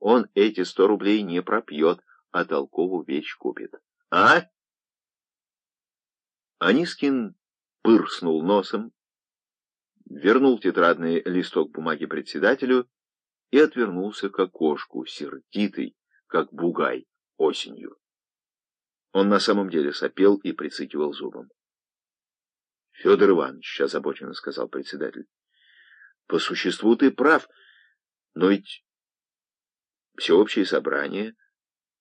он эти сто рублей не пропьет, а толковую вещь купит. А? Анискин пырснул носом, вернул тетрадный листок бумаги председателю и отвернулся к окошку, сердитый, как бугай, осенью. Он на самом деле сопел и прицикивал зубом. — Федор Иванович, — озабоченно сказал председатель, — по существу ты прав, но ведь всеобщее собрание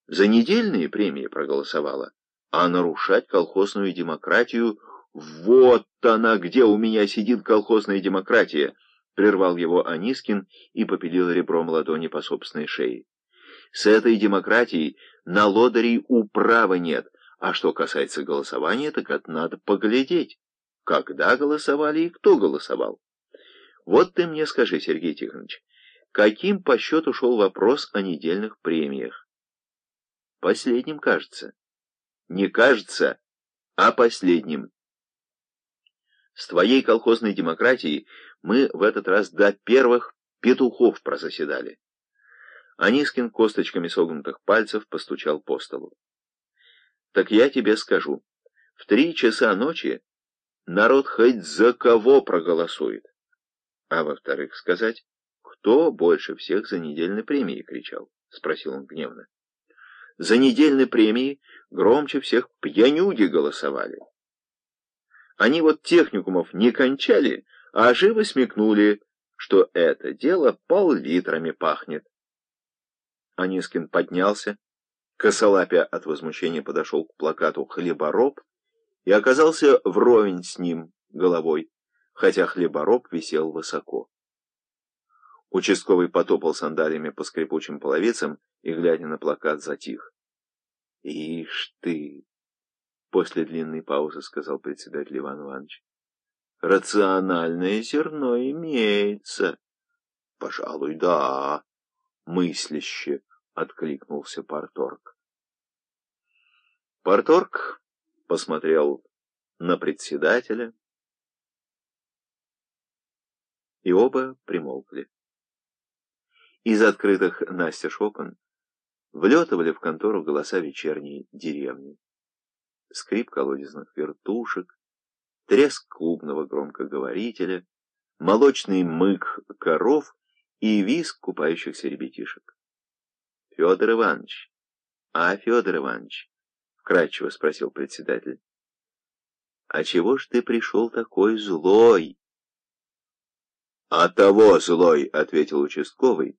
за недельные премии проголосовало, а нарушать колхозную демократию — вот она, где у меня сидит колхозная демократия! — прервал его Анискин и попилил ребром ладони по собственной шее. С этой демократией на лодырей управа нет, а что касается голосования, так это надо поглядеть, когда голосовали и кто голосовал. Вот ты мне скажи, Сергей Тихонович, каким по счету шел вопрос о недельных премиях? Последним, кажется. Не кажется, а последним. С твоей колхозной демократией мы в этот раз до первых петухов прозаседали. Анискин косточками согнутых пальцев постучал по столу. Так я тебе скажу, в три часа ночи народ хоть за кого проголосует. А во-вторых, сказать, кто больше всех за недельной премии кричал? Спросил он гневно. За недельной премии громче всех пьянюги голосовали. Они вот техникумов не кончали, а живо смекнули, что это дело пол-литрами пахнет. Анискин поднялся, косолапя от возмущения подошел к плакату «Хлебороб» и оказался вровень с ним головой, хотя хлебороб висел высоко. Участковый потопал сандалиями по скрипучим половицам и, глядя на плакат, затих. — Ишь ты! — после длинной паузы сказал председатель Иван Иванович. — Рациональное зерно имеется. — Пожалуй, да, мысляще откликнулся Парторг. Парторг посмотрел на председателя, и оба примолкли. Из открытых настежь окон влетывали в контору голоса вечерней деревни. Скрип колодезных вертушек, треск клубного громкоговорителя, молочный мык коров и визг купающихся ребятишек. Федор Иванович. А, Федор Иванович, вкратчиво спросил председатель. А чего ж ты пришел такой злой? А того злой, ответил участковый,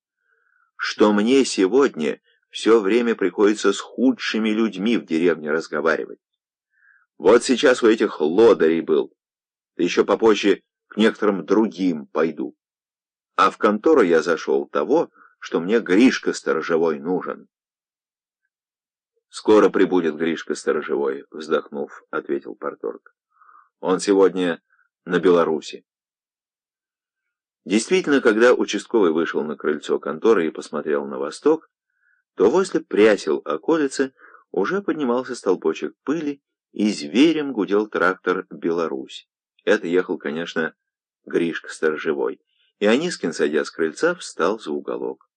что мне сегодня все время приходится с худшими людьми в деревне разговаривать. Вот сейчас у этих лодырей был, да еще попозже к некоторым другим пойду. А в контору я зашел того, что мне Гришка Сторожевой нужен. «Скоро прибудет Гришка Сторожевой», — вздохнув, ответил Порторг. «Он сегодня на Беларуси». Действительно, когда участковый вышел на крыльцо конторы и посмотрел на восток, то возле прясел околицы уже поднимался столбочек пыли, и зверем гудел трактор «Беларусь». Это ехал, конечно, Гришка Сторожевой, и Анискин, сойдя с крыльца, встал за уголок.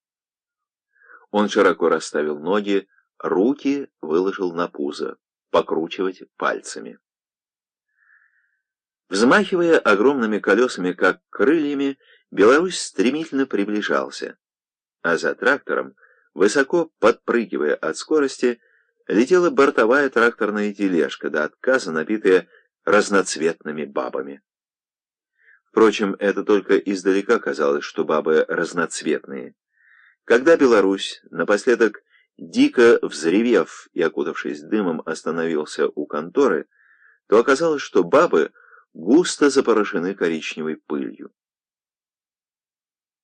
Он широко расставил ноги, руки выложил на пузо, покручивать пальцами. Взмахивая огромными колесами, как крыльями, Беларусь стремительно приближался, а за трактором, высоко подпрыгивая от скорости, летела бортовая тракторная тележка, до отказа набитая разноцветными бабами. Впрочем, это только издалека казалось, что бабы разноцветные. Когда Беларусь, напоследок дико взревев и окутавшись дымом, остановился у конторы, то оказалось, что бабы густо запорошены коричневой пылью.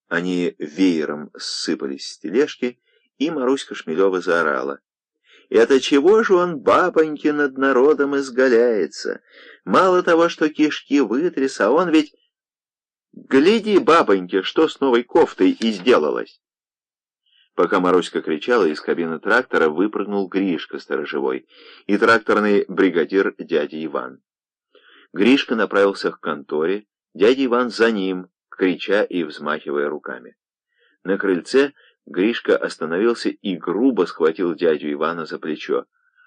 Они веером ссыпались с тележки, и Маруська Шмелева заорала. «Это чего же он, бабоньки, над народом изгаляется? Мало того, что кишки вытряс, а он ведь... Гляди, бабоньки, что с новой кофтой и сделалось!» Пока Маруська кричала, из кабины трактора выпрыгнул Гришка сторожевой и тракторный бригадир дядя Иван. Гришка направился к конторе, дядя Иван за ним, крича и взмахивая руками. На крыльце Гришка остановился и грубо схватил дядю Ивана за плечо.